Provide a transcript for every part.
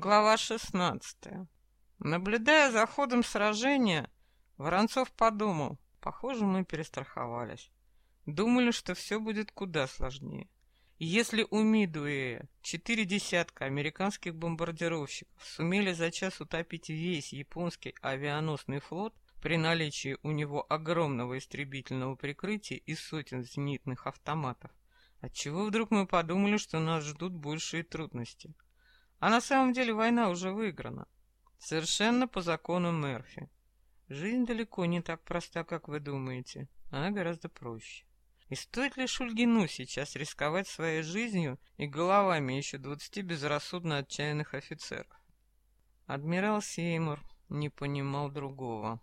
Глава 16. Наблюдая за ходом сражения, Воронцов подумал, похоже, мы перестраховались. Думали, что все будет куда сложнее. Если у Мидуэя четыре десятка американских бомбардировщиков сумели за час утопить весь японский авианосный флот при наличии у него огромного истребительного прикрытия и сотен зенитных автоматов, отчего вдруг мы подумали, что нас ждут большие трудности – а на самом деле война уже выиграна. Совершенно по закону Мерфи. Жизнь далеко не так проста, как вы думаете. Она гораздо проще. И стоит ли Шульгину сейчас рисковать своей жизнью и головами еще двадцати безрассудно отчаянных офицеров? Адмирал Сеймур не понимал другого.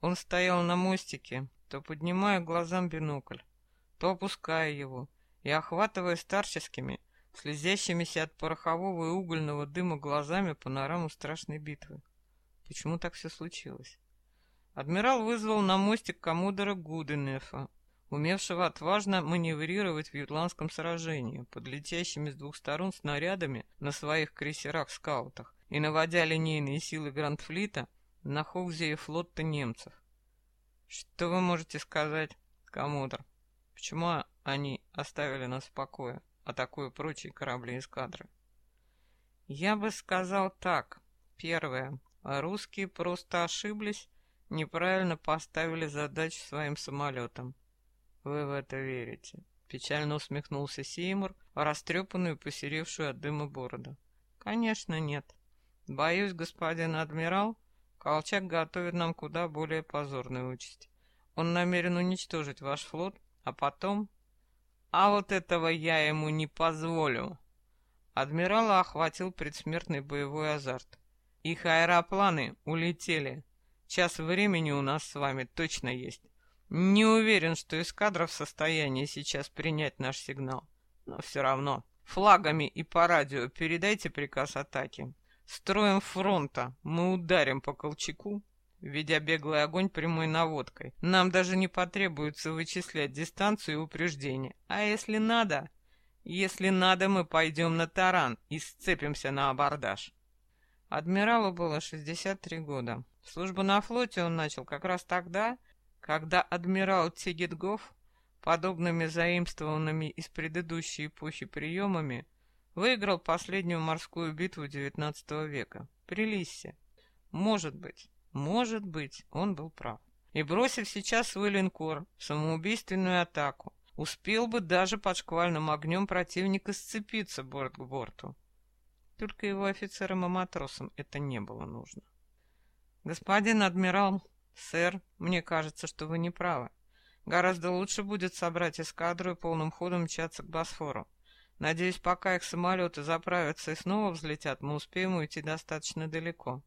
Он стоял на мостике, то поднимая глазам бинокль, то опуская его и охватывая старческими, слезящимися от порохового и угольного дыма глазами панораму страшной битвы. Почему так все случилось? Адмирал вызвал на мостик коммодора Гуденефа, умевшего отважно маневрировать в ютландском сражении, под летящими с двух сторон снарядами на своих крейсерах-скаутах и наводя линейные силы Грандфлита на Хокзе и флотта немцев. Что вы можете сказать, коммодор? Почему они оставили нас в покое? Атакуя прочие корабли эскадры. Я бы сказал так. Первое. Русские просто ошиблись, неправильно поставили задачу своим самолетам. Вы в это верите? Печально усмехнулся Сеймур, растрепанную и посеревшую от дыма бороду. Конечно, нет. Боюсь, господин адмирал, Колчак готовит нам куда более позорную участь. Он намерен уничтожить ваш флот, а потом а вот этого я ему не позволю. Адмирала охватил предсмертный боевой азарт. Их аэропланы улетели. Час времени у нас с вами точно есть. Не уверен, что эскадра в состоянии сейчас принять наш сигнал. Но все равно. Флагами и по радио передайте приказ атаки. Строим фронта. Мы ударим по Колчаку ведя беглый огонь прямой наводкой. Нам даже не потребуется вычислять дистанцию и упреждение. А если надо? Если надо, мы пойдем на таран и сцепимся на абордаж. Адмиралу было 63 года. Службу на флоте он начал как раз тогда, когда адмирал Тигетгоф, подобными заимствованными из предыдущей эпохи приемами, выиграл последнюю морскую битву XIX века при Лиссе. Может быть, может быть, он был прав. И бросив сейчас свой линкор в самоубийственную атаку, успел бы даже под шквальным огнем противника сцепиться борт к борту. Только его офицерам и матросам это не было нужно. Господин адмирал, сэр, мне кажется, что вы не правы. Гораздо лучше будет собрать эскадру и полным ходом мчаться к Босфору. Надеюсь, пока их самолеты заправятся и снова взлетят, мы успеем уйти достаточно далеко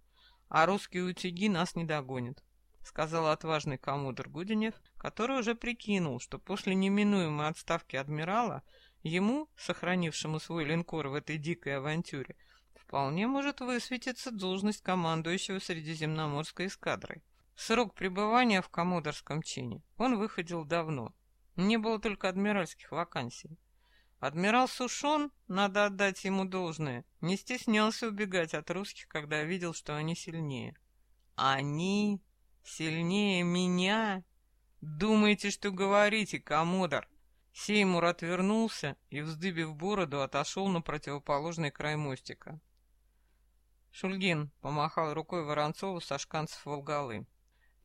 а русские утюги нас не догонят», — сказал отважный коммодор Гуденев, который уже прикинул, что после неминуемой отставки адмирала ему, сохранившему свой линкор в этой дикой авантюре, вполне может высветиться должность командующего Средиземноморской эскадрой. Срок пребывания в коммодорском чине он выходил давно. Не было только адмиральских вакансий. Адмирал Сушон, надо отдать ему должное, не стеснялся убегать от русских, когда видел, что они сильнее. Они сильнее меня? Думаете, что говорите, коммодор? Сеймур отвернулся и, вздыбив бороду, отошел на противоположный край мостика. Шульгин помахал рукой Воронцову со шканцев Волгалы.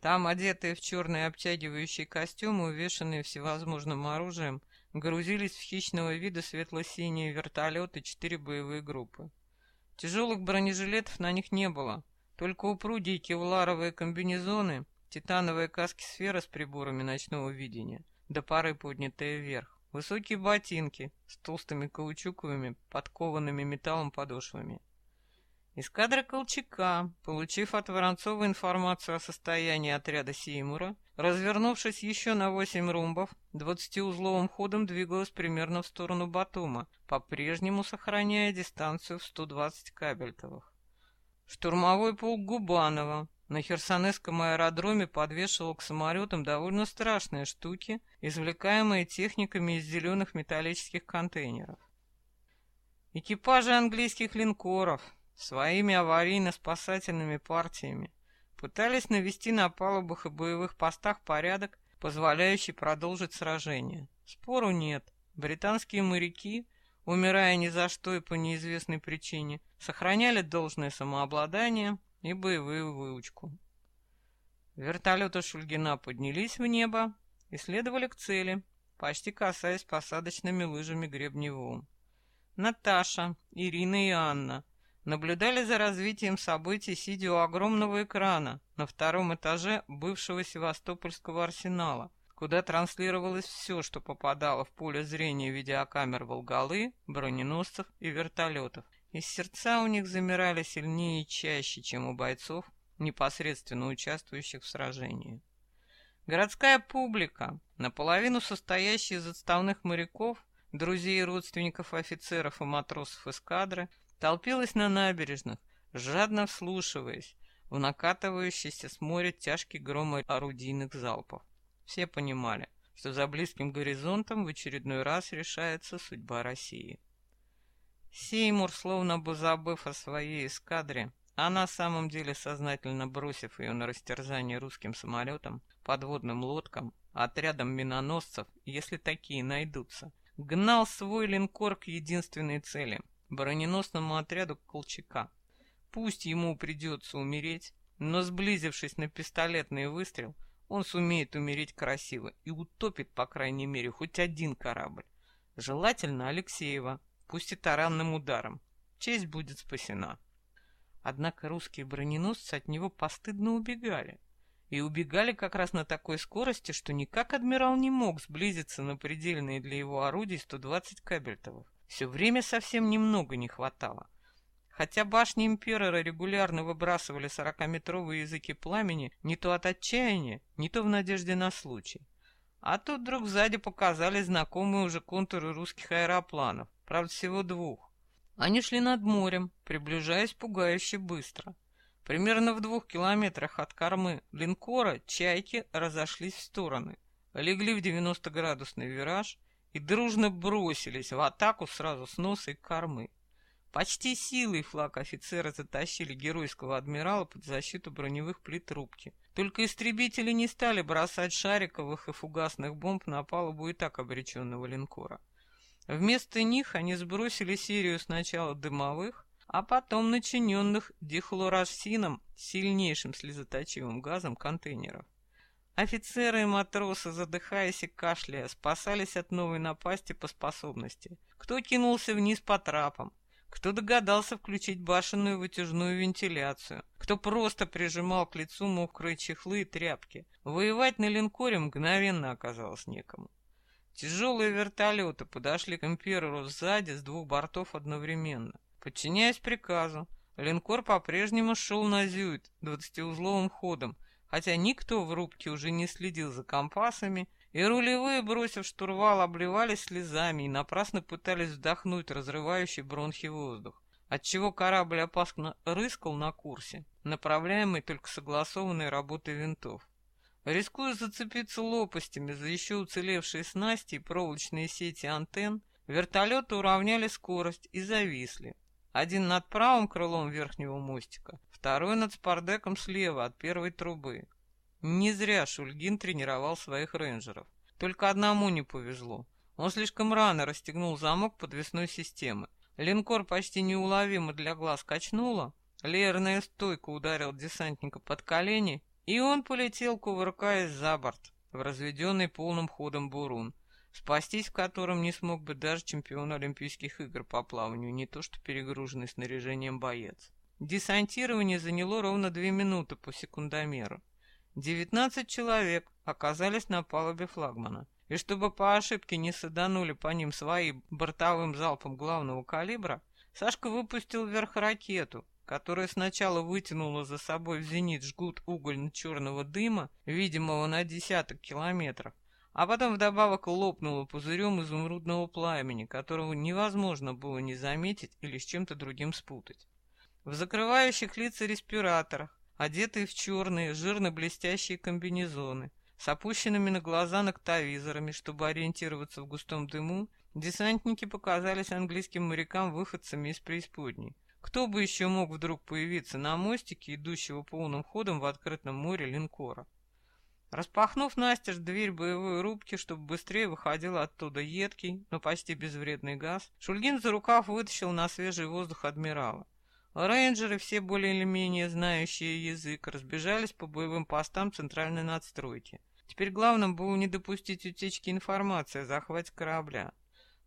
Там, одетые в черные обтягивающие костюмы, увешанные всевозможным оружием, грузились в хищного вида светло-синие вертолеты четыре боевые группы. Тяжелых бронежилетов на них не было, только упругие кевларовые комбинезоны, титановые каски-сферы с приборами ночного видения, до пары поднятые вверх, высокие ботинки с толстыми каучуковыми, подкованными металлом подошвами. Эскадра Колчака, получив от Воронцова информацию о состоянии отряда Сеймура, развернувшись еще на восемь румбов, двадцатиузловым ходом двигалась примерно в сторону Батума, по-прежнему сохраняя дистанцию в 120 кабельтовых. Штурмовой полк Губанова на Херсонесском аэродроме подвешивал к самолетам довольно страшные штуки, извлекаемые техниками из зеленых металлических контейнеров. Экипажи английских линкоров — своими аварийно-спасательными партиями пытались навести на палубах и боевых постах порядок, позволяющий продолжить сражение. Спору нет. Британские моряки, умирая ни за что и по неизвестной причине, сохраняли должное самообладание и боевую выучку. Вертолеты Шульгина поднялись в небо и следовали к цели, почти касаясь посадочными лыжами гребней волн. Наташа, Ирина и Анна наблюдали за развитием событий, сидя у огромного экрана на втором этаже бывшего Севастопольского арсенала, куда транслировалось все, что попадало в поле зрения видеокамер Волгалы, броненосцев и вертолетов. И сердца у них замирали сильнее и чаще, чем у бойцов, непосредственно участвующих в сражении. Городская публика, наполовину состоящая из отставных моряков, друзей и родственников офицеров и матросов эскадры, толпилась на набережных, жадно вслушиваясь в накатывающийся с моря тяжкий гром орудийных залпов. Все понимали, что за близким горизонтом в очередной раз решается судьба России. Сеймур, словно бы забыв о своей эскадре, а на самом деле сознательно бросив ее на растерзание русским самолетам, подводным лодкам, отрядом миноносцев, если такие найдутся, гнал свой линкор к единственной цели — броненосному отряду Колчака. Пусть ему придется умереть, но сблизившись на пистолетный выстрел, он сумеет умереть красиво и утопит, по крайней мере, хоть один корабль. Желательно Алексеева, пусть и таранным ударом. Честь будет спасена. Однако русские броненосцы от него постыдно убегали. И убегали как раз на такой скорости, что никак адмирал не мог сблизиться на предельные для его орудий 120 кабельтовых. Все время совсем немного не хватало. Хотя башни Императора регулярно выбрасывали сорокаметровые языки пламени не то от отчаяния, не то в надежде на случай. А тут вдруг сзади показались знакомые уже контуры русских аэропланов, правда всего двух. Они шли над морем, приближаясь пугающе быстро. Примерно в двух километрах от кормы линкора чайки разошлись в стороны, легли в 90-градусный вираж и дружно бросились в атаку сразу с носа и кормы. Почти силой флаг офицера затащили геройского адмирала под защиту броневых плит рубки. Только истребители не стали бросать шариковых и фугасных бомб на палубу и так обреченного линкора. Вместо них они сбросили серию сначала дымовых, а потом начиненных дихлорасином, сильнейшим слезоточивым газом, контейнеров. Офицеры и матросы, задыхаясь и кашляя, спасались от новой напасти по способности. Кто кинулся вниз по трапам, кто догадался включить башенную вытяжную вентиляцию, кто просто прижимал к лицу мокрые чехлы и тряпки. Воевать на линкоре мгновенно оказалось некому. Тяжелые вертолеты подошли к императору сзади с двух бортов одновременно. Подчиняясь приказу, линкор по-прежнему шел на зюит двадцатиузловым ходом, хотя никто в рубке уже не следил за компасами, и рулевые, бросив штурвал, обливались слезами и напрасно пытались вдохнуть разрывающий бронхи воздух, отчего корабль опасно рыскал на курсе, направляемый только согласованной работой винтов. Рискуя зацепиться лопастями за еще уцелевшие снасти и проволочные сети антенн, вертолеты уравняли скорость и зависли. Один над правым крылом верхнего мостика, второй над спардеком слева от первой трубы. Не зря Шульгин тренировал своих рейнджеров. Только одному не повезло. Он слишком рано расстегнул замок подвесной системы. Линкор почти неуловимо для глаз качнуло, леерная стойка ударил десантника под колени, и он полетел, кувыркаясь за борт, в разведенный полным ходом бурун, спастись в котором не смог бы даже чемпион Олимпийских игр по плаванию, не то что перегруженный снаряжением боец. Десантирование заняло ровно две минуты по секундомеру. Девятнадцать человек оказались на палубе флагмана, и чтобы по ошибке не саданули по ним своим бортовым залпом главного калибра, Сашка выпустил вверх ракету, которая сначала вытянула за собой в зенит жгут угольно-черного дыма, видимого на десяток километров, а потом вдобавок лопнула пузырем изумрудного пламени, которого невозможно было не заметить или с чем-то другим спутать. В закрывающих лица респираторах, одетые в черные, жирно-блестящие комбинезоны, с опущенными на глаза ноктовизорами, чтобы ориентироваться в густом дыму, десантники показались английским морякам выходцами из преисподней Кто бы еще мог вдруг появиться на мостике, идущего полным ходом в открытом море линкора? Распахнув настежь дверь боевой рубки, чтобы быстрее выходил оттуда едкий, но почти безвредный газ, Шульгин за рукав вытащил на свежий воздух адмирала. Рейнджеры, все более или менее знающие язык, разбежались по боевым постам центральной надстройки. Теперь главным было не допустить утечки информации о захвате корабля.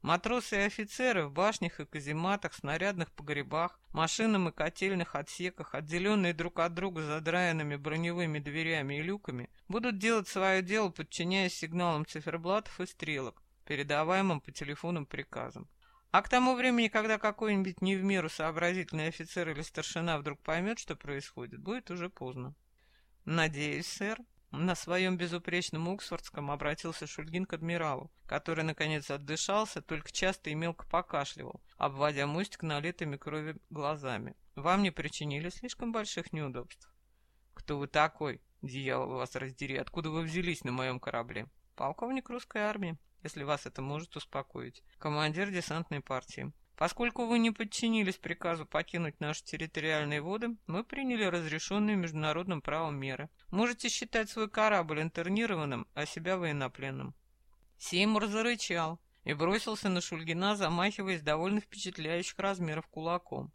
Матросы и офицеры в башнях и казематах, снарядных погребах, машинном и котельных отсеках, отделенные друг от друга задраенными броневыми дверями и люками, будут делать свое дело, подчиняясь сигналам циферблатов и стрелок, передаваемым по телефонным приказам. А к тому времени, когда какой-нибудь не в меру сообразительный офицер или старшина вдруг поймет, что происходит, будет уже поздно. «Надеюсь, сэр», на своем безупречном Уксфордском обратился Шульгин к адмиралу, который, наконец, отдышался, только часто и мелко покашливал, обводя мостик налитыми крови глазами. «Вам не причинили слишком больших неудобств?» «Кто вы такой? Дьявол вас раздери! Откуда вы взялись на моем корабле?» «Полковник русской армии, если вас это может успокоить. Командир десантной партии. Поскольку вы не подчинились приказу покинуть наши территориальные воды, мы приняли разрешенные международным правом меры. Можете считать свой корабль интернированным, а себя военнопленным». Сеймур зарычал и бросился на Шульгина, замахиваясь довольно впечатляющих размеров кулаком.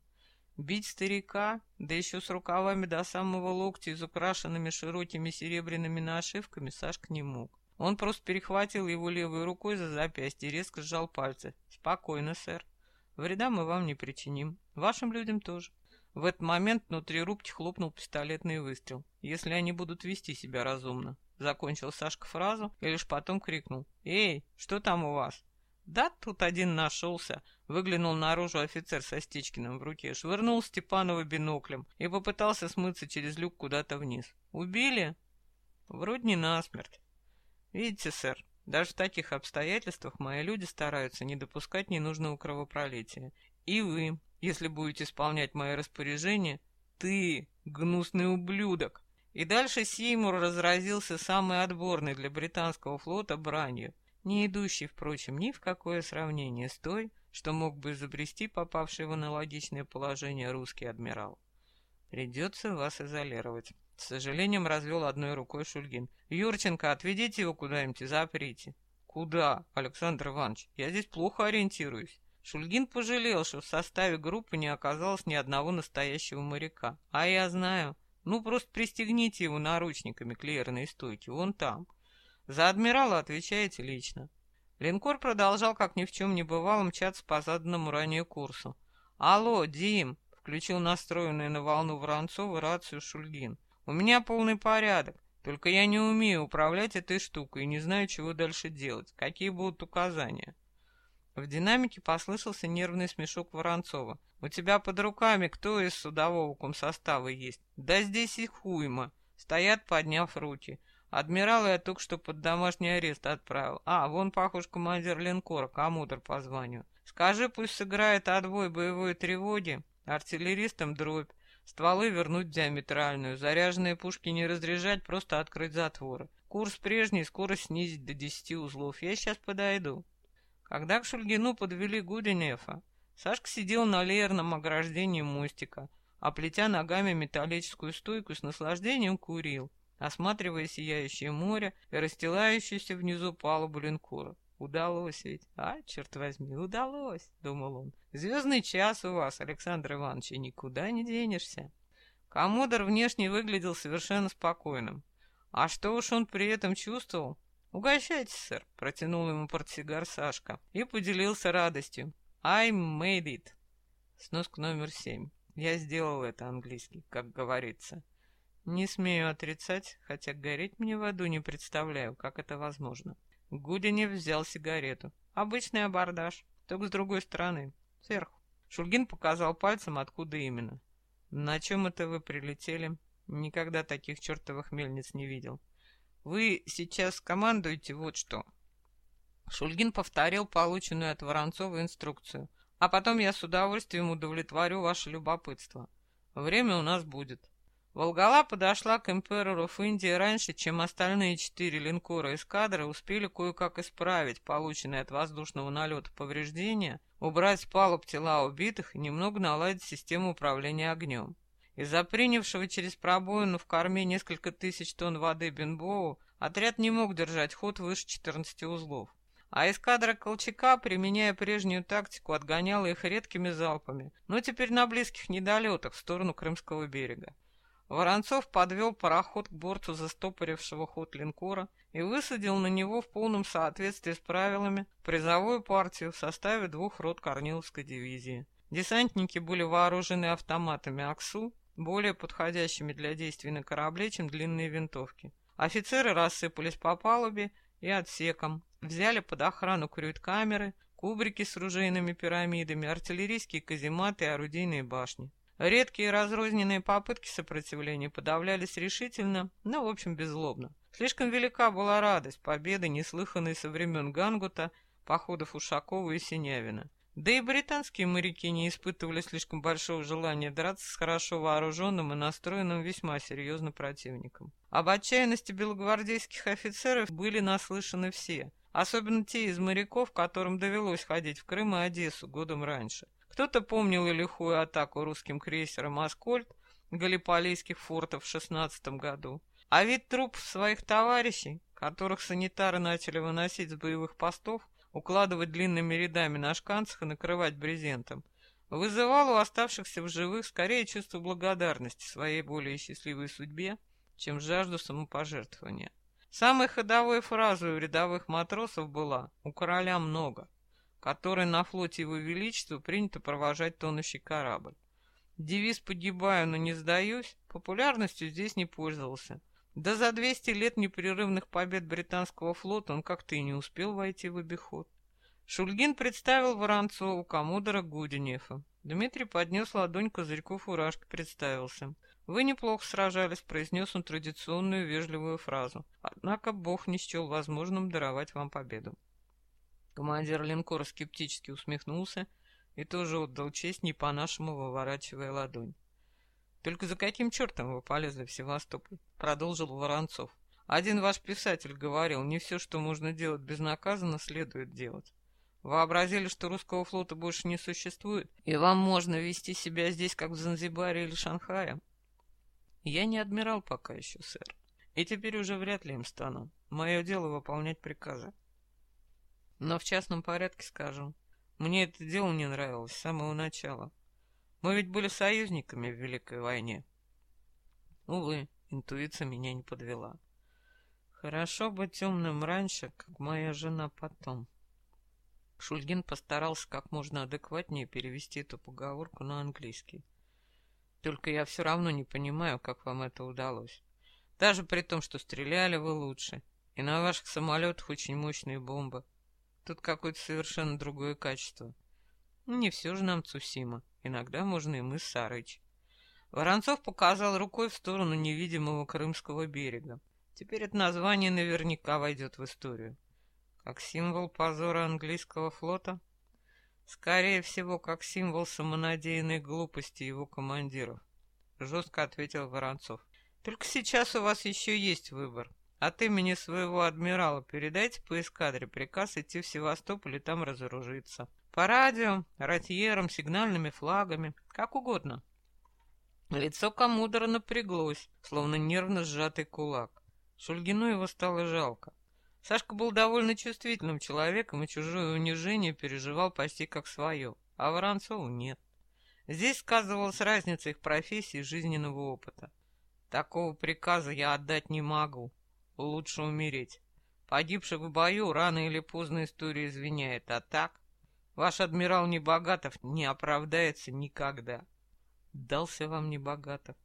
Бить старика, да еще с рукавами до самого локтя и украшенными широкими серебряными нашивками, Сашка не мог. Он просто перехватил его левой рукой за запястье и резко сжал пальцы. «Спокойно, сэр. Вреда мы вам не причиним. Вашим людям тоже. В этот момент внутри рубки хлопнул пистолетный выстрел. Если они будут вести себя разумно. Закончил Сашка фразу и лишь потом крикнул. «Эй, что там у вас?» «Да, тут один нашелся», — выглянул наружу офицер со Стечкиным в руке, швырнул Степанова биноклем и попытался смыться через люк куда-то вниз. «Убили?» «Вроде не насмерть». «Видите, сэр, даже в таких обстоятельствах мои люди стараются не допускать ненужного кровопролития. И вы, если будете исполнять мои распоряжения, ты, гнусный ублюдок. И дальше Сеймур разразился самый отборный для британского флота бранью, не идущий, впрочем, ни в какое сравнение с той, что мог бы изобрести попавший в аналогичное положение русский адмирал. Придется вас изолировать. С сожалением развел одной рукой Шульгин. «Юрченко, отведите его куда-нибудь и заприте». «Куда, Александр Иванович? Я здесь плохо ориентируюсь». Шульгин пожалел, что в составе группы не оказалось ни одного настоящего моряка. «А я знаю. Ну, просто пристегните его наручниками к леерной стойке, вон там. За адмирала отвечаете лично». Линкор продолжал, как ни в чем не бывало, мчаться по заданному ранее курсу. «Алло, Дим!» — включил настроенную на волну Воронцова рацию Шульгин. У меня полный порядок, только я не умею управлять этой штукой и не знаю, чего дальше делать. Какие будут указания?» В динамике послышался нервный смешок Воронцова. «У тебя под руками кто из судового комсостава есть?» «Да здесь их хуйма!» Стоят, подняв руки. Адмирала я только что под домашний арест отправил. А, вон, похож, командир линкора, коммутер по званию. Скажи, пусть сыграет отбой боевой тревоги, артиллеристам дробь, Стволы вернуть диаметральную, заряженные пушки не разряжать, просто открыть затворы. Курс прежний, скорость снизить до 10 узлов. Я сейчас подойду. Когда к Шульгину подвели Гуденефа, Сашка сидел на леерном ограждении мостика, оплетя ногами металлическую стойку с наслаждением курил, осматривая сияющее море и расстилающуюся внизу палубу линкора. Удалось ведь. А, черт возьми, удалось, думал он. Звездный час у вас, Александр Иванович, и никуда не денешься. Коммодор внешне выглядел совершенно спокойным. А что уж он при этом чувствовал? «Угощайтесь, сэр», — протянул ему портсигар Сашка и поделился радостью. «I made it». Сноска номер семь. Я сделал это английский, как говорится. Не смею отрицать, хотя гореть мне в аду не представляю, как это возможно. Гудинев взял сигарету. Обычный абордаж, только с другой стороны, сверху. Шульгин показал пальцем, откуда именно. «На чем это вы прилетели? Никогда таких чертовых мельниц не видел. Вы сейчас командуете вот что». Шульгин повторил полученную от Воронцова инструкцию. «А потом я с удовольствием удовлетворю ваше любопытство. Время у нас будет. Волгала подошла к of India раньше, чем остальные четыре линкора эскадры успели кое-как исправить полученные от воздушного налета повреждения, убрать с палуб тела убитых и немного наладить систему управления огнем. Из-за принявшего через пробоину в корме несколько тысяч тонн воды Бенбоу отряд не мог держать ход выше 14 узлов. А эскадра Колчака, применяя прежнюю тактику, отгоняла их редкими залпами, но теперь на близких недолетах в сторону Крымского берега. Воронцов подвел пароход к борту застопорившего ход линкора и высадил на него в полном соответствии с правилами призовую партию в составе двух рот Корниловской дивизии. Десантники были вооружены автоматами АКСУ, более подходящими для действий на корабле, чем длинные винтовки. Офицеры рассыпались по палубе и отсекам, взяли под охрану крюит-камеры, кубрики с ружейными пирамидами, артиллерийские казематы и орудийные башни. Редкие разрозненные попытки сопротивления подавлялись решительно, но, в общем, беззлобно. Слишком велика была радость победы, неслыханной со времен Гангута, походов Ушакова и Синявина. Да и британские моряки не испытывали слишком большого желания драться с хорошо вооруженным и настроенным весьма серьезно противником. Об отчаянности белогвардейских офицеров были наслышаны все, особенно те из моряков, которым довелось ходить в Крым и Одессу годом раньше. Кто-то помнил и лихую атаку русским крейсером «Аскольд» галиполийских фортов в шестнадцатом году. А вид трупов своих товарищей, которых санитары начали выносить с боевых постов, укладывать длинными рядами на шканцах и накрывать брезентом, вызывал у оставшихся в живых скорее чувство благодарности своей более счастливой судьбе, чем жажду самопожертвования. Самой ходовой фразой у рядовых матросов была «У короля много» который на флоте Его Величества принято провожать тонущий корабль. Девиз «Погибаю, но не сдаюсь» популярностью здесь не пользовался. Да за 200 лет непрерывных побед британского флота он как-то и не успел войти в обиход. Шульгин представил Воронцову коммодора Гудинефа. Дмитрий поднес ладонь козырьку фуражки, представился. «Вы неплохо сражались», — произнес он традиционную вежливую фразу. «Однако Бог не счел возможным даровать вам победу». Командир линкора скептически усмехнулся и тоже отдал честь, не по-нашему выворачивая ладонь. «Только за каким чертом вы полезли в Севастополь?» — продолжил Воронцов. «Один ваш писатель говорил, не все, что можно делать безнаказанно, следует делать. Вообразили, что русского флота больше не существует, и вам можно вести себя здесь, как в Занзибаре или Шанхае?» «Я не адмирал пока еще, сэр, и теперь уже вряд ли им стану. Мое дело выполнять приказы. Но в частном порядке скажу. Мне это дело не нравилось с самого начала. Мы ведь были союзниками в Великой войне. Увы, интуиция меня не подвела. Хорошо быть темным раньше, как моя жена потом. Шульгин постарался как можно адекватнее перевести эту поговорку на английский. Только я все равно не понимаю, как вам это удалось. Даже при том, что стреляли вы лучше, и на ваших самолетах очень мощные бомбы. Тут какое-то совершенно другое качество. Не все же нам Цусима. Иногда можно и мы Сарыч. Воронцов показал рукой в сторону невидимого Крымского берега. Теперь это название наверняка войдет в историю. Как символ позора английского флота? Скорее всего, как символ самонадеянной глупости его командиров. Жестко ответил Воронцов. Только сейчас у вас еще есть выбор. От имени своего адмирала передайте по эскадре приказ идти в Севастополь и там разоружиться. По радио, ротьерам, сигнальными флагами, как угодно. Лицо Камудора напряглось, словно нервно сжатый кулак. Шульгину его стало жалко. Сашка был довольно чувствительным человеком и чужое унижение переживал почти как свое, а Воронцову нет. Здесь сказывалась разница их профессии и жизненного опыта. Такого приказа я отдать не могу, лучше умереть. Погибших в бою рано или поздно история извиняет, а так... Ваш адмирал Небогатов не оправдается никогда. Дался вам Небогатов.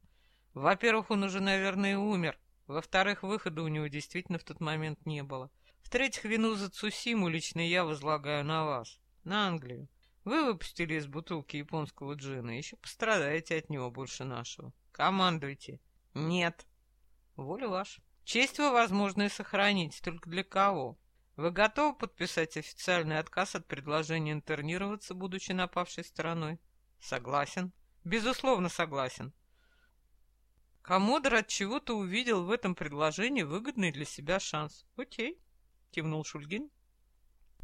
Во-первых, он уже, наверное, умер. Во-вторых, выхода у него действительно в тот момент не было. В-третьих, вину за Цусиму лично я возлагаю на вас, на Англию. Вы выпустили из бутылки японского джина, еще пострадаете от него больше нашего. Командуйте. Нет. Воля ваша. Честь вы, возможно, и сохраните, только для кого? Вы готовы подписать официальный отказ от предложения интернироваться, будучи напавшей стороной? Согласен. Безусловно, согласен. Комодор от чего-то увидел в этом предложении выгодный для себя шанс. «Окей», — кивнул Шульгин,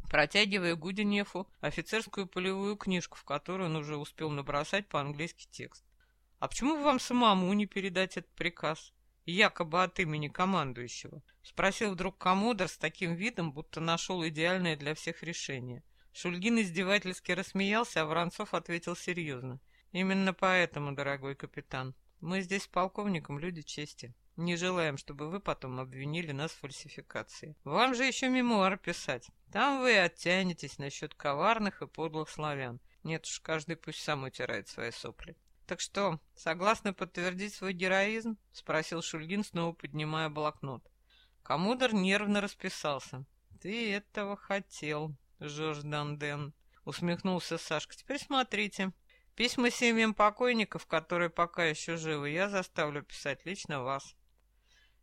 протягивая Гудинефу офицерскую полевую книжку, в которую он уже успел набросать по-английски текст. «А почему вам самому не передать этот приказ?» Якобы от имени командующего? Спросил вдруг Комодор с таким видом, будто нашел идеальное для всех решение. Шульгин издевательски рассмеялся, а Воронцов ответил серьезно. «Именно поэтому, дорогой капитан, мы здесь с полковником люди чести. Не желаем, чтобы вы потом обвинили нас в фальсификации. Вам же еще мемуар писать. Там вы оттянетесь насчет коварных и подлых славян. Нет уж, каждый пусть сам утирает свои сопли. «Так что, согласны подтвердить свой героизм?» — спросил Шульгин, снова поднимая блокнот. Комодор нервно расписался. «Ты этого хотел, Жорж Данден», — усмехнулся Сашка. «Теперь смотрите. Письма семьям покойников, которые пока еще живы, я заставлю писать лично вас».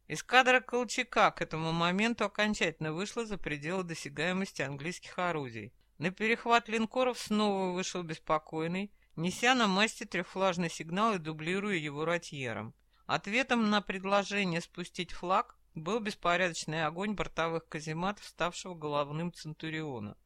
Эскадра Колчака к этому моменту окончательно вышла за пределы досягаемости английских орудий. На перехват линкоров снова вышел беспокойный, неся на масте трехфлажный сигнал и дублируя его ротьером. Ответом на предложение спустить флаг был беспорядочный огонь бортовых казематов, ставшего головным Центуриона.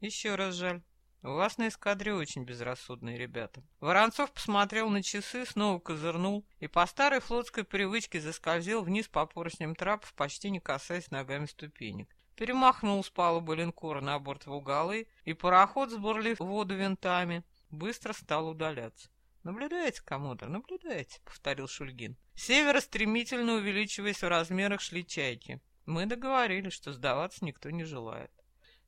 Еще раз жаль. У вас на эскадре очень безрассудные ребята. Воронцов посмотрел на часы, снова козырнул и по старой флотской привычке заскользил вниз по поручням трапов, почти не касаясь ногами ступенек. Перемахнул с палубы линкора на борт Волгалы, и пароход, сбурлив воду винтами, быстро стал удаляться. «Наблюдайте, коммодор, наблюдайте», — повторил Шульгин. С стремительно увеличиваясь в размерах, шли чайки. Мы договорились, что сдаваться никто не желает.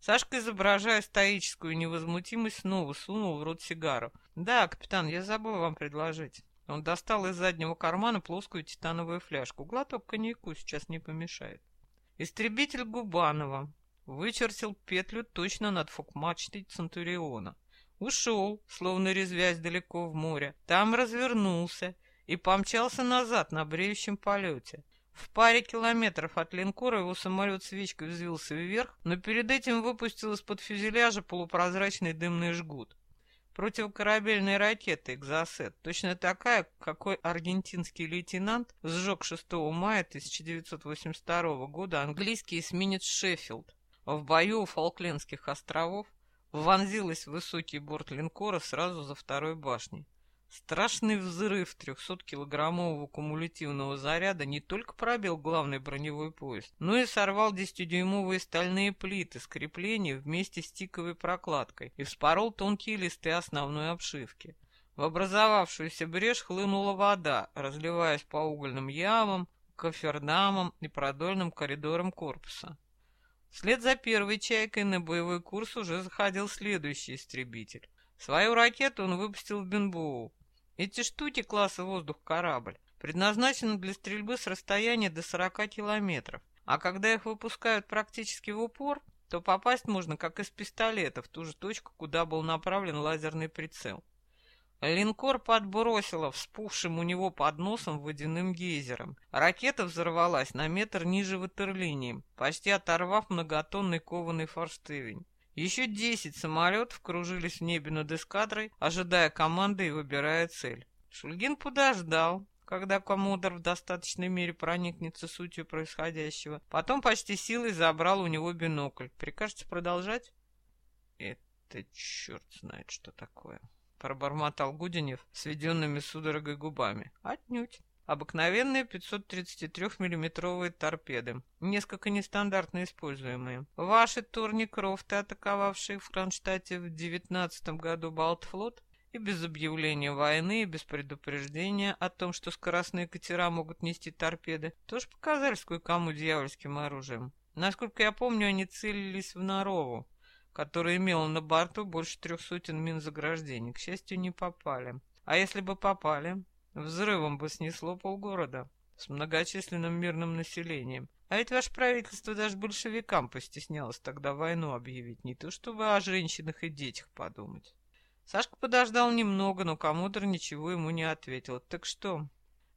Сашка, изображая стоическую невозмутимость, снова сунул в рот сигару. «Да, капитан, я забыл вам предложить». Он достал из заднего кармана плоскую титановую фляжку. Глоток коньяку сейчас не помешает. Истребитель Губанова вычертил петлю точно над фокмачтой Центуриона. Ушел, словно резвясь далеко в море. Там развернулся и помчался назад на бреющем полете. В паре километров от линкора его самолет свечкой взвился вверх, но перед этим выпустил из-под фюзеляжа полупрозрачный дымный жгут. Противокорабельная ракета «Экзосет», точно такая, какой аргентинский лейтенант сжег 6 мая 1982 года английский эсминец «Шеффилд» в бою у Фолклендских островов вонзилась в высокий борт линкора сразу за второй башней. Страшный взрыв 300-килограммового кумулятивного заряда не только пробил главный броневой поезд, но и сорвал 10-дюймовые стальные плиты с креплений вместе с тиковой прокладкой и вспорол тонкие листы основной обшивки. В образовавшуюся брешь хлынула вода, разливаясь по угольным ямам, кофердамам и продольным коридорам корпуса. Вслед за первой «Чайкой» на боевой курс уже заходил следующий истребитель. Свою ракету он выпустил в Бенбоу. Эти штуки класса «Воздух-корабль» предназначены для стрельбы с расстояния до 40 километров, а когда их выпускают практически в упор, то попасть можно, как из пистолета, в ту же точку, куда был направлен лазерный прицел. Линкор подбросило вспухшим у него под носом водяным гейзером. Ракета взорвалась на метр ниже ватерлинии, почти оторвав многотонный кованый форштевень. Еще десять самолетов кружились в небе над эскадрой, ожидая команды и выбирая цель. Шульгин подождал, когда коммодор в достаточной мере проникнется сутью происходящего. Потом почти силой забрал у него бинокль. Прикажете продолжать? Это черт знает, что такое пробормотал Гудинев сведенными судорогой губами. Отнюдь. Обыкновенные 533-миллиметровые торпеды, несколько нестандартно используемые. Ваши турникрофты, атаковавшие в Кронштадте в 19 году Балтфлот, и без объявления войны, и без предупреждения о том, что скоростные катера могут нести торпеды, тоже показались кое-кому дьявольским оружием. Насколько я помню, они целились в Нарову, который имел на борту больше трех сотен мин заграждений. К счастью, не попали. А если бы попали, взрывом бы снесло полгорода с многочисленным мирным населением. А ведь ваше правительство даже большевикам постеснялось тогда войну объявить, не то чтобы о женщинах и детях подумать. Сашка подождал немного, но Комодор ничего ему не ответил. Так что,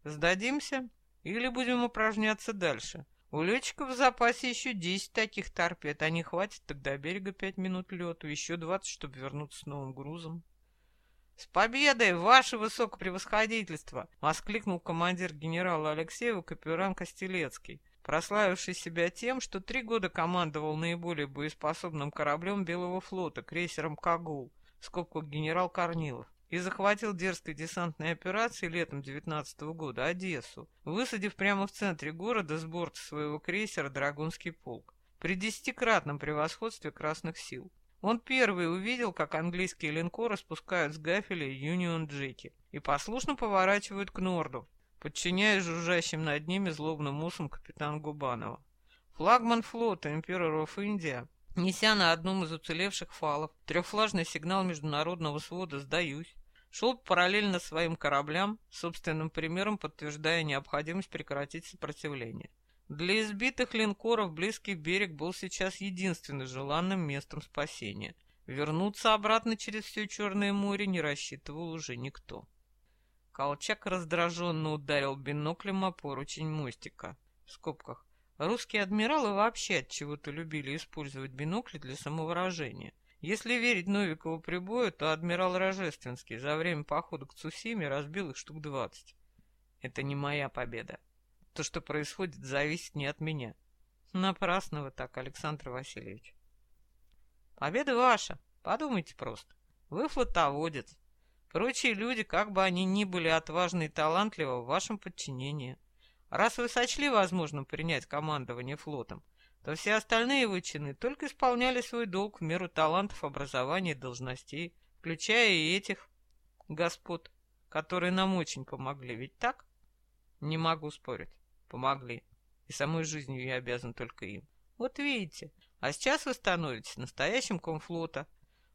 сдадимся или будем упражняться дальше? У летчиков в запасе еще десять таких торпед, а не хватит тогда берега пять минут лету, еще двадцать, чтобы вернуться с новым грузом. «С победой, ваше высокопревосходительство!» — воскликнул командир генерала Алексеева капюран Костелецкий, прославивший себя тем, что три года командовал наиболее боеспособным кораблем Белого флота, крейсером «Кагул», в скобках генерал Корнилов, и захватил дерзкой десантной операцией летом 19 -го года Одессу, высадив прямо в центре города с борта своего крейсера «Драгунский полк» при десятикратном превосходстве Красных сил. Он первый увидел, как английские линкоры спускают с гафеля Юнион Джеки и послушно поворачивают к норду, подчиняясь жужжащим над ними злобным мусом капитана Губанова. Флагман флота of India, неся на одном из уцелевших фалов трехфлажный сигнал международного свода «Сдаюсь», шел параллельно своим кораблям, собственным примером подтверждая необходимость прекратить сопротивление. Для избитых линкоров близкий берег был сейчас единственным желанным местом спасения. Вернуться обратно через все Черное море не рассчитывал уже никто. Колчак раздраженно ударил биноклем о поручень мостика. В скобках. Русские адмиралы вообще от чего-то любили использовать бинокли для самовыражения. Если верить Новикову прибою, то адмирал Рожественский за время похода к Цусиме разбил их штук двадцать. Это не моя победа. То, что происходит, зависит не от меня. Напрасно вы так, Александр Васильевич. Победа ваша. Подумайте просто. Вы флотоводец. Прочие люди, как бы они ни были отважны и талантливы, в вашем подчинении. Раз вы сочли возможным принять командование флотом, то все остальные его только исполняли свой долг в меру талантов, образования и должностей, включая и этих господ, которые нам очень помогли. Ведь так? Не могу спорить. Помогли. И самой жизнью я обязан только им. Вот видите. А сейчас вы становитесь настоящим комфлота.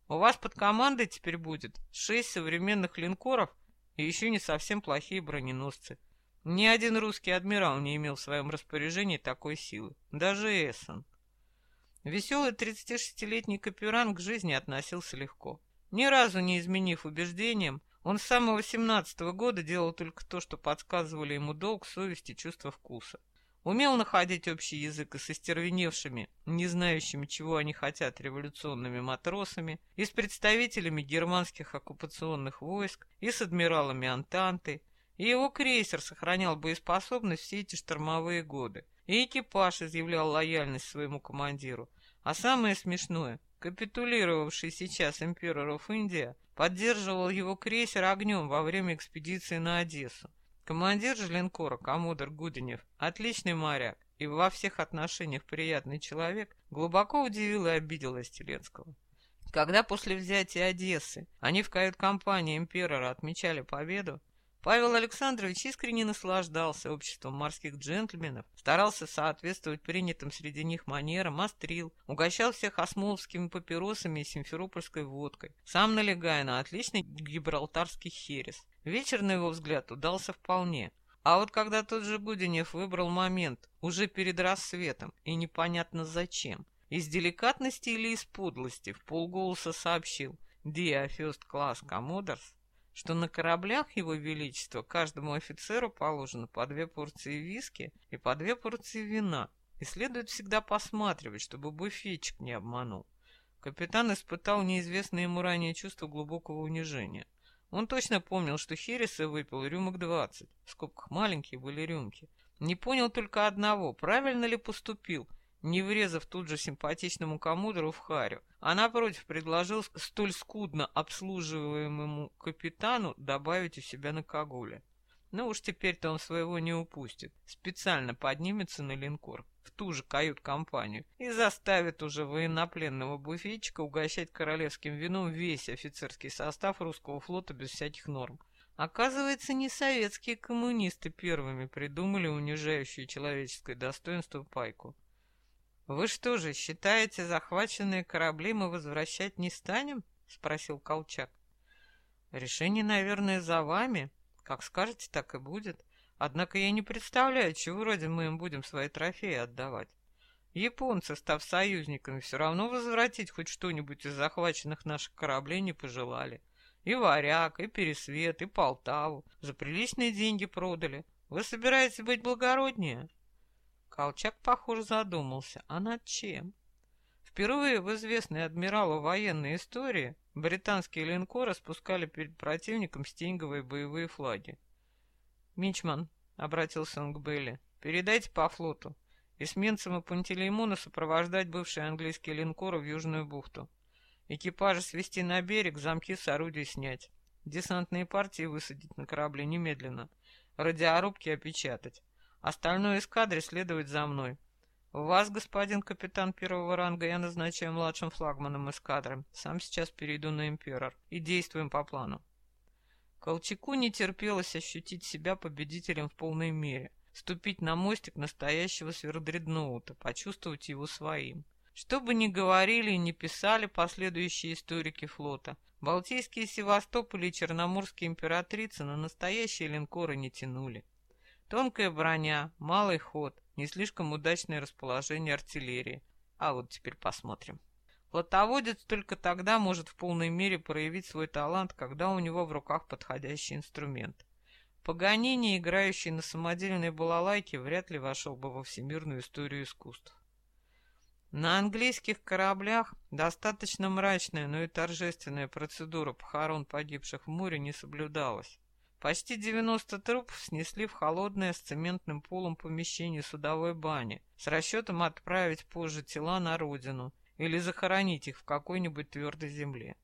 У вас под командой теперь будет шесть современных линкоров и еще не совсем плохие броненосцы. Ни один русский адмирал не имел в своем распоряжении такой силы. Даже Эссон. Веселый 36-летний Капюран к жизни относился легко. Ни разу не изменив убеждениям, он с самого семнадцатого года делал только то, что подсказывали ему долг, совесть и чувство вкуса. Умел находить общий язык и с истервеневшими, не знающими, чего они хотят, революционными матросами, и с представителями германских оккупационных войск, и с адмиралами Антанты, и его крейсер сохранял боеспособность все эти штормовые годы, и экипаж изъявлял лояльность своему командиру. А самое смешное, капитулировавший сейчас императоров Индия поддерживал его крейсер огнем во время экспедиции на Одессу. Командир же линкора, коммодор Гуденев, отличный моряк и во всех отношениях приятный человек, глубоко удивил и обидел Остелецкого. Когда после взятия Одессы они в кают-компании императора отмечали победу, Павел Александрович искренне наслаждался обществом морских джентльменов, старался соответствовать принятым среди них манерам, острил, угощал всех осмоловскими папиросами и симферопольской водкой, сам налегая на отличный гибралтарский херес. Вечер, на его взгляд, удался вполне. А вот когда тот же Гуденев выбрал момент, уже перед рассветом, и непонятно зачем, из деликатности или из подлости, в полголоса сообщил «Dia first class commodores», что на кораблях Его Величества каждому офицеру положено по две порции виски и по две порции вина, и следует всегда посматривать, чтобы буфетчик не обманул. Капитан испытал неизвестное ему ранее чувство глубокого унижения. Он точно помнил, что Хереса выпил рюмок двадцать, в скобках маленькие были рюмки. Не понял только одного, правильно ли поступил, не врезав тут же симпатичному коммодору в харю, а напротив предложил столь скудно обслуживаемому капитану добавить у себя на кагуле. Ну уж теперь-то он своего не упустит. Специально поднимется на линкор, в ту же кают-компанию, и заставит уже военнопленного буфетчика угощать королевским вином весь офицерский состав русского флота без всяких норм. Оказывается, не советские коммунисты первыми придумали унижающую человеческое достоинство пайку. «Вы что же, считаете, захваченные корабли мы возвращать не станем?» — спросил Колчак. «Решение, наверное, за вами. Как скажете, так и будет. Однако я не представляю, чего вроде мы им будем свои трофеи отдавать. Японцы, став союзниками, все равно возвратить хоть что-нибудь из захваченных наших кораблей не пожелали. И Варяг, и Пересвет, и Полтаву за приличные деньги продали. Вы собираетесь быть благороднее?» Колчак, похоже, задумался. А над чем? Впервые в известной адмиралу военной истории британские линкоры спускали перед противником стенговые боевые флаги. «Мичман», — обратился он к Белли, — «передайте по флоту. Эсминцам и Пантелеймону сопровождать бывшие английские линкоры в Южную бухту. Экипажи свести на берег, замки с орудий снять. Десантные партии высадить на корабли немедленно. Радиорубки опечатать. Остальное эскадре следовать за мной. Вас, господин капитан первого ранга, я назначаю младшим флагманом эскадры. Сам сейчас перейду на Имперор. И действуем по плану. Колчаку не терпелось ощутить себя победителем в полной мере, ступить на мостик настоящего сверхдредноута, почувствовать его своим. Что бы ни говорили и ни писали последующие историки флота, Балтийские Севастополи и Черноморские императрицы на настоящие линкоры не тянули. Тонкая броня, малый ход, не слишком удачное расположение артиллерии. А вот теперь посмотрим. Флотоводец только тогда может в полной мере проявить свой талант, когда у него в руках подходящий инструмент. Паганини, играющий на самодельной балалайке, вряд ли вошел бы во всемирную историю искусств. На английских кораблях достаточно мрачная, но и торжественная процедура похорон погибших в море не соблюдалась. Почти 90 трупов снесли в холодное с цементным полом помещение судовой бани с расчетом отправить позже тела на родину или захоронить их в какой-нибудь твердой земле.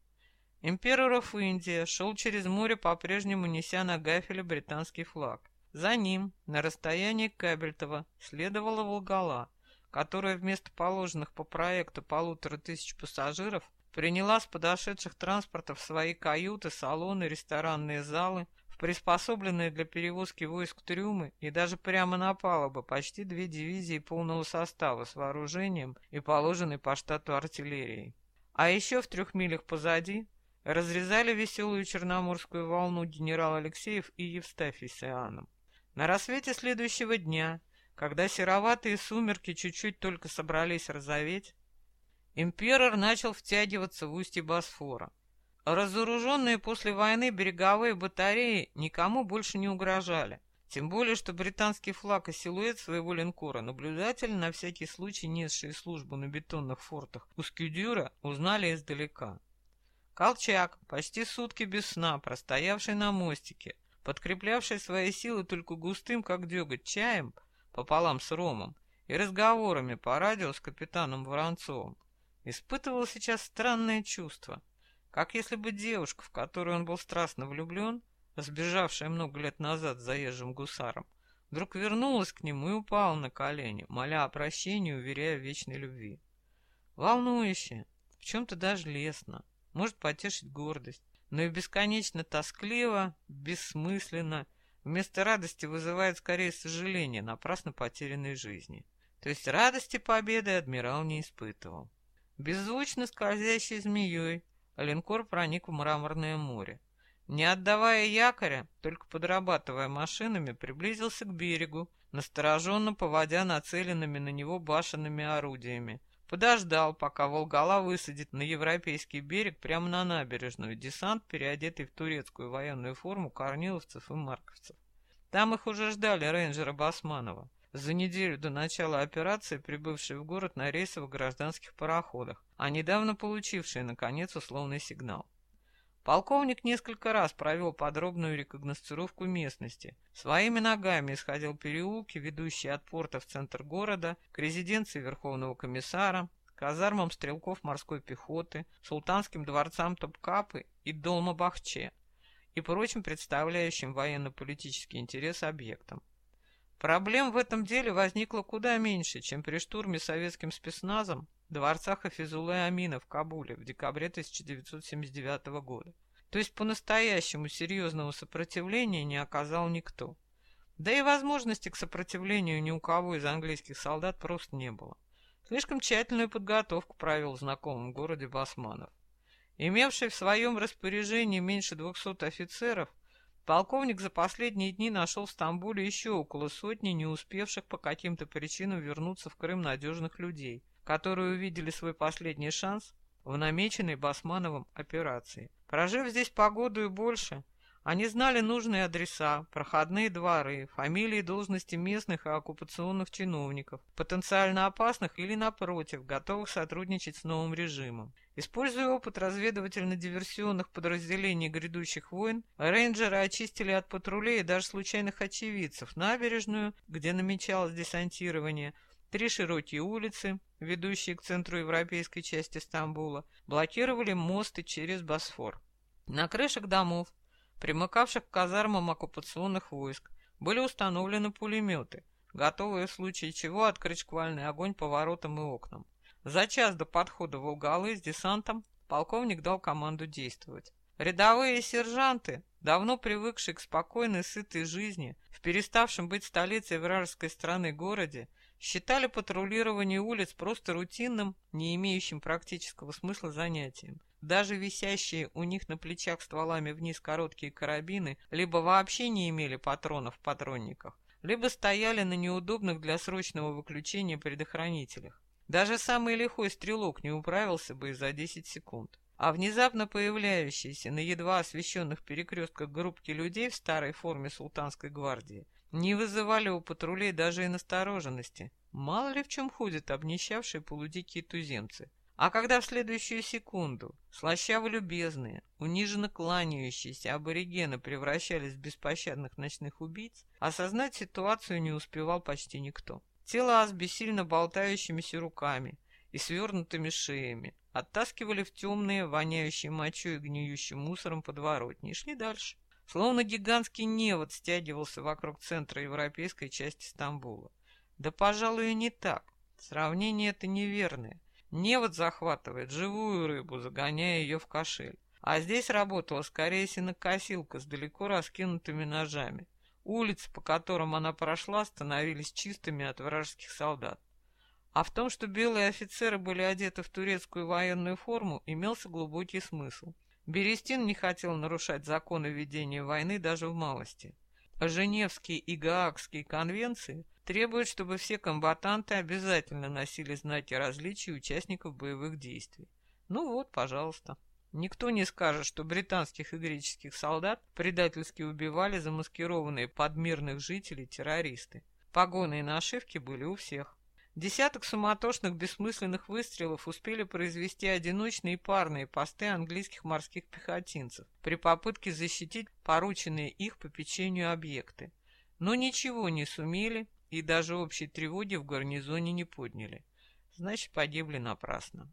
Импероров Индия шел через море, по-прежнему неся на гафеле британский флаг. За ним, на расстоянии Кабельтова, следовала Волгала, которая вместо положенных по проекту полутора тысяч пассажиров приняла с подошедших транспортов свои каюты, салоны, ресторанные залы, приспособленные для перевозки войск трюмы и даже прямо на палубы почти две дивизии полного состава с вооружением и положенной по штату артиллерией. А еще в трех милях позади разрезали веселую черноморскую волну генерал Алексеев и Евстафий с Иоанном. На рассвете следующего дня, когда сероватые сумерки чуть-чуть только собрались розоветь, император начал втягиваться в устье Босфора. Разоруженные после войны береговые батареи никому больше не угрожали. Тем более, что британский флаг и силуэт своего линкора наблюдатели, на всякий случай несшие службу на бетонных фортах у Скюдюра, узнали издалека. Колчак, почти сутки без сна, простоявший на мостике, подкреплявший свои силы только густым, как деготь, чаем пополам с ромом и разговорами по радио с капитаном Воронцовым, испытывал сейчас странное чувство — как если бы девушка, в которую он был страстно влюблен, сбежавшая много лет назад с заезжим гусаром, вдруг вернулась к нему и упала на колени, моля о прощении, уверяя в вечной любви. Волнующе, в чем-то даже лестно, может потешить гордость, но и бесконечно тоскливо, бессмысленно, вместо радости вызывает скорее сожаление напрасно потерянной жизни. То есть радости победы адмирал не испытывал. Беззвучно скользящей змеей линкор проник в мраморное море. Не отдавая якоря, только подрабатывая машинами, приблизился к берегу, настороженно поводя нацеленными на него башенными орудиями. Подождал, пока Волгала высадит на европейский берег прямо на набережную десант, переодетый в турецкую военную форму корниловцев и марковцев. Там их уже ждали рейнджеры Басманова за неделю до начала операции прибывшие в город на рейсовых гражданских пароходах, а недавно получившие, наконец, условный сигнал. Полковник несколько раз провел подробную рекогносцировку местности. Своими ногами исходил переулки, ведущие от порта в центр города, к резиденции Верховного комиссара, казармам стрелков морской пехоты, султанским дворцам Топкапы и Долма-Бахче и прочим представляющим военно-политический интерес объектам. Проблем в этом деле возникло куда меньше, чем при штурме советским спецназом дворца Хафизулы Амина в Кабуле в декабре 1979 года. То есть по-настоящему серьезного сопротивления не оказал никто. Да и возможности к сопротивлению ни у кого из английских солдат просто не было. Слишком тщательную подготовку провел в знакомом городе Басманов. Имевший в своем распоряжении меньше 200 офицеров, Полковник за последние дни нашел в Стамбуле еще около сотни не успевших по каким-то причинам вернуться в Крым надежных людей, которые увидели свой последний шанс в намеченной Басмановым операции. Прожив здесь погоду и больше, Они знали нужные адреса, проходные дворы, фамилии и должности местных и оккупационных чиновников, потенциально опасных или, напротив, готовых сотрудничать с новым режимом. Используя опыт разведывательно-диверсионных подразделений грядущих войн, рейнджеры очистили от патрулей и даже случайных очевидцев набережную, где намечалось десантирование, три широкие улицы, ведущие к центру европейской части Стамбула, блокировали мосты через Босфор. На крышах домов, примыкавших к казармам оккупационных войск, были установлены пулеметы, готовые в случае чего открыть шквальный огонь по воротам и окнам. За час до подхода Волгалы с десантом полковник дал команду действовать. Рядовые сержанты, давно привыкшие к спокойной, сытой жизни, в переставшем быть столицей вражеской страны городе, считали патрулирование улиц просто рутинным, не имеющим практического смысла занятием. Даже висящие у них на плечах стволами вниз короткие карабины либо вообще не имели патронов в патронниках, либо стояли на неудобных для срочного выключения предохранителях. Даже самый лихой стрелок не управился бы за 10 секунд. А внезапно появляющиеся на едва освещенных перекрестках группки людей в старой форме султанской гвардии не вызывали у патрулей даже и настороженности. Мало ли в чем ходят обнищавшие полудикие туземцы. А когда в следующую секунду слащаво-любезные, униженно кланяющиеся аборигены превращались в беспощадных ночных убийц, осознать ситуацию не успевал почти никто. Тела с бессильно болтающимися руками и свернутыми шеями оттаскивали в темные, воняющие мочой и гниющим мусором подворотни и шли дальше. Словно гигантский невод стягивался вокруг центра европейской части Стамбула. Да, пожалуй, и не так. Сравнение это неверное. Невод захватывает живую рыбу, загоняя ее в кошель. А здесь работала скорее сенокосилка с далеко раскинутыми ножами. Улицы, по которым она прошла, становились чистыми от вражеских солдат. А в том, что белые офицеры были одеты в турецкую военную форму, имелся глубокий смысл. Берестин не хотел нарушать законы ведения войны даже в малости. Женевские и Гаагские конвенции требуют, чтобы все комбатанты обязательно носили знаки различия участников боевых действий. Ну вот, пожалуйста. Никто не скажет, что британских и греческих солдат предательски убивали замаскированные под мирных жителей террористы. Погоны и нашивки были у всех. Десяток суматошных бессмысленных выстрелов успели произвести одиночные и парные посты английских морских пехотинцев при попытке защитить порученные их по печенью объекты. Но ничего не сумели и даже общей тревоги в гарнизоне не подняли. Значит, погибли напрасно.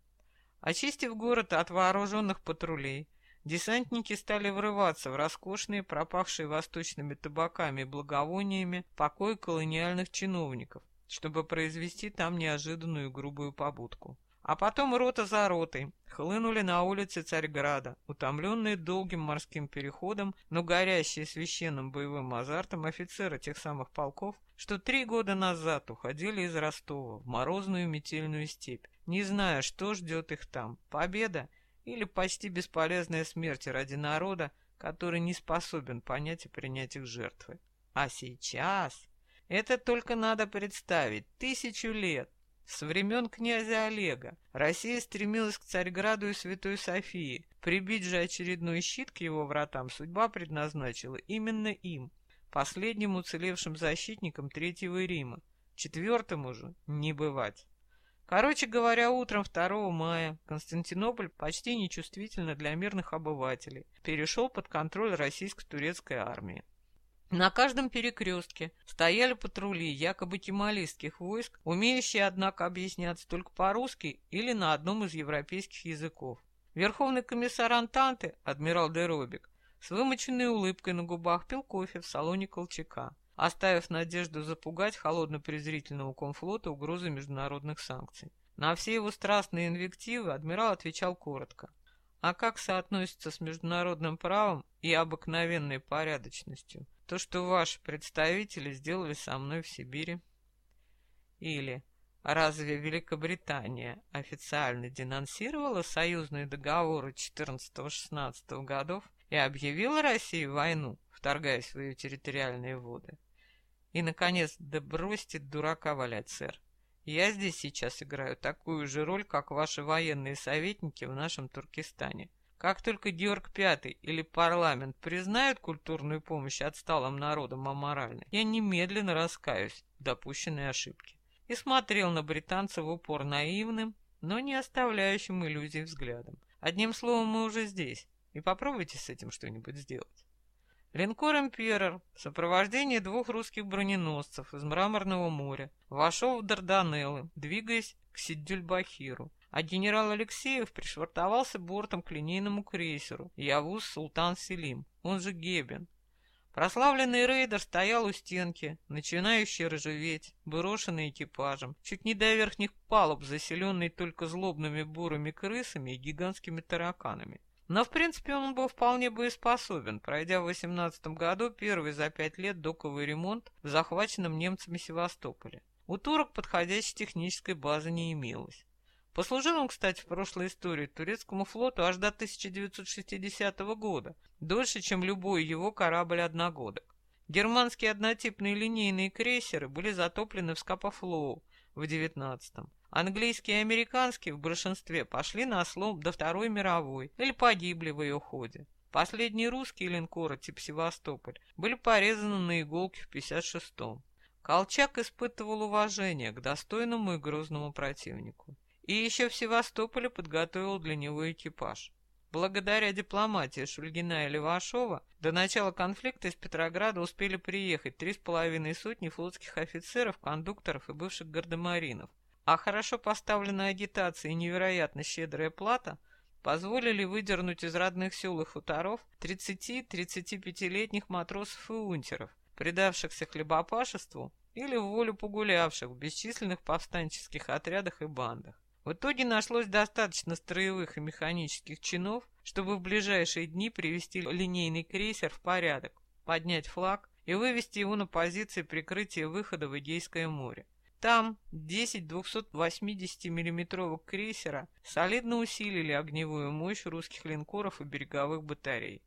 Очистив город от вооруженных патрулей, десантники стали врываться в роскошные, пропахшие восточными табаками и благовониями покои колониальных чиновников, чтобы произвести там неожиданную грубую побудку. А потом рота за ротой хлынули на улицы Царьграда, утомленные долгим морским переходом, но горящие священным боевым азартом офицеры тех самых полков, что три года назад уходили из Ростова в морозную метельную степь, не зная, что ждет их там, победа или почти бесполезная смерть ради народа, который не способен понять и принять их жертвы. А сейчас... Это только надо представить. Тысячу лет. С времен князя Олега Россия стремилась к Царьграду и Святой Софии. Прибить же очередной щит к его вратам судьба предназначила именно им, последним уцелевшим защитникам Третьего Рима. Четвертому же не бывать. Короче говоря, утром 2 мая Константинополь, почти нечувствительно для мирных обывателей, перешел под контроль российско-турецкой армии. На каждом перекрестке стояли патрули якобы кемалистских войск, умеющие, однако, объясняться только по-русски или на одном из европейских языков. Верховный комиссар Антанты, адмирал Деробик, с вымоченной улыбкой на губах пил кофе в салоне Колчака, оставив надежду запугать холодно-презрительного комфлота угрозой международных санкций. На все его страстные инвективы адмирал отвечал коротко. А как соотносится с международным правом и обыкновенной порядочностью – то, что ваши представители сделали со мной в Сибири. Или разве Великобритания официально денонсировала союзные договоры 14-16 годов и объявила России войну, вторгаясь в ее территориальные воды? И, наконец, да бросьте дурака валять, сэр. Я здесь сейчас играю такую же роль, как ваши военные советники в нашем Туркестане. Как только Георг V или парламент признают культурную помощь отсталым народам аморальной, я немедленно раскаюсь в допущенной ошибке. И смотрел на британца в упор наивным, но не оставляющим иллюзий взглядом. Одним словом, мы уже здесь, и попробуйте с этим что-нибудь сделать. Линкор «Имперор» в сопровождении двух русских броненосцев из Мраморного моря вошел в Дарданеллы, двигаясь к Сиддюльбахиру, а генерал Алексеев пришвартовался бортом к линейному крейсеру Явуз Султан Селим, он же Гебен. Прославленный рейдер стоял у стенки, начинающий рыжеветь, брошенный экипажем, чуть не до верхних палуб, заселенный только злобными бурыми крысами и гигантскими тараканами. Но, в принципе, он был вполне боеспособен, пройдя в 18 году первый за пять лет доковый ремонт в захваченном немцами Севастополе. У турок подходящей технической базы не имелось. Послужил он, кстати, в прошлой истории турецкому флоту аж до 1960 года, дольше, чем любой его корабль-одногодок. Германские однотипные линейные крейсеры были затоплены в Скапофлоу в 19-м, Английские и американские в большинстве пошли на слом до Второй мировой или погибли в ее ходе. Последние русские линкоры типа Севастополь были порезаны на иголки в 56-м. Колчак испытывал уважение к достойному и грозному противнику. И еще в Севастополе подготовил для него экипаж. Благодаря дипломатии Шульгина и Левашова до начала конфликта из Петрограда успели приехать три с половиной сотни флотских офицеров, кондукторов и бывших гардемаринов, а хорошо поставленная агитация и невероятно щедрая плата позволили выдернуть из родных сел и хуторов 30-35-летних матросов и унтеров, предавшихся хлебопашеству или в волю погулявших в бесчисленных повстанческих отрядах и бандах. В итоге нашлось достаточно строевых и механических чинов, чтобы в ближайшие дни привести линейный крейсер в порядок, поднять флаг и вывести его на позиции прикрытия выхода в Эгейское море. Там 10 280 миллиметровых крейсера солидно усилили огневую мощь русских линкоров и береговых батарей.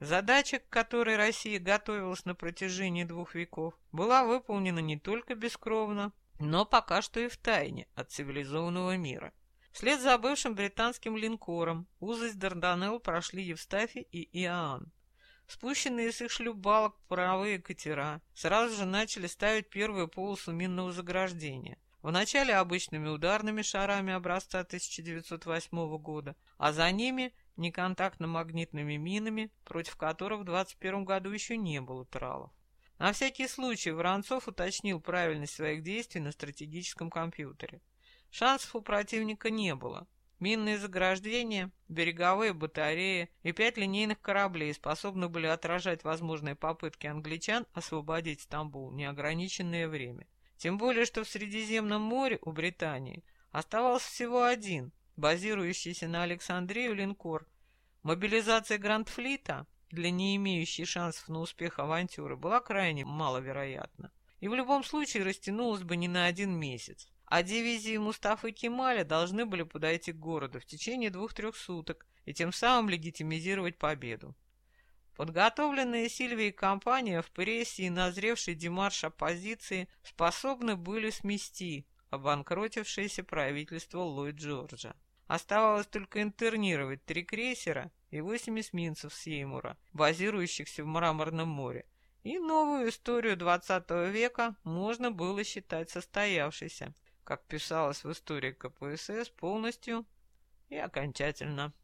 Задача, к которой Россия готовилась на протяжении двух веков, была выполнена не только бескровно, но пока что и в тайне от цивилизованного мира. Вслед за бывшим британским линкором узость Дарданелл прошли Евстафий и Иоанн. Спущенные с их шлюпбалок паровые катера сразу же начали ставить первую полосу минного заграждения. Вначале обычными ударными шарами образца 1908 года, а за ними неконтактно-магнитными минами, против которых в 21 году еще не было тралов. На всякий случай Воронцов уточнил правильность своих действий на стратегическом компьютере. Шансов у противника не было. Минные заграждения, береговые батареи и пять линейных кораблей способны были отражать возможные попытки англичан освободить Стамбул неограниченное время. Тем более, что в Средиземном море у Британии оставался всего один, базирующийся на Александрию линкор. Мобилизация Грандфлита для не имеющей шансов на успех авантюры была крайне маловероятна и в любом случае растянулась бы не на один месяц а дивизии Мустафы Кемаля должны были подойти к городу в течение двух-трех суток и тем самым легитимизировать победу. Подготовленные Сильвией компания в прессе и назревший демарш оппозиции способны были смести обанкротившееся правительство Ллойд Джорджа. Оставалось только интернировать три крейсера и восемь эсминцев Сеймура, базирующихся в Мраморном море, и новую историю XX века можно было считать состоявшейся как писалось в истории КПСС, полностью и окончательно.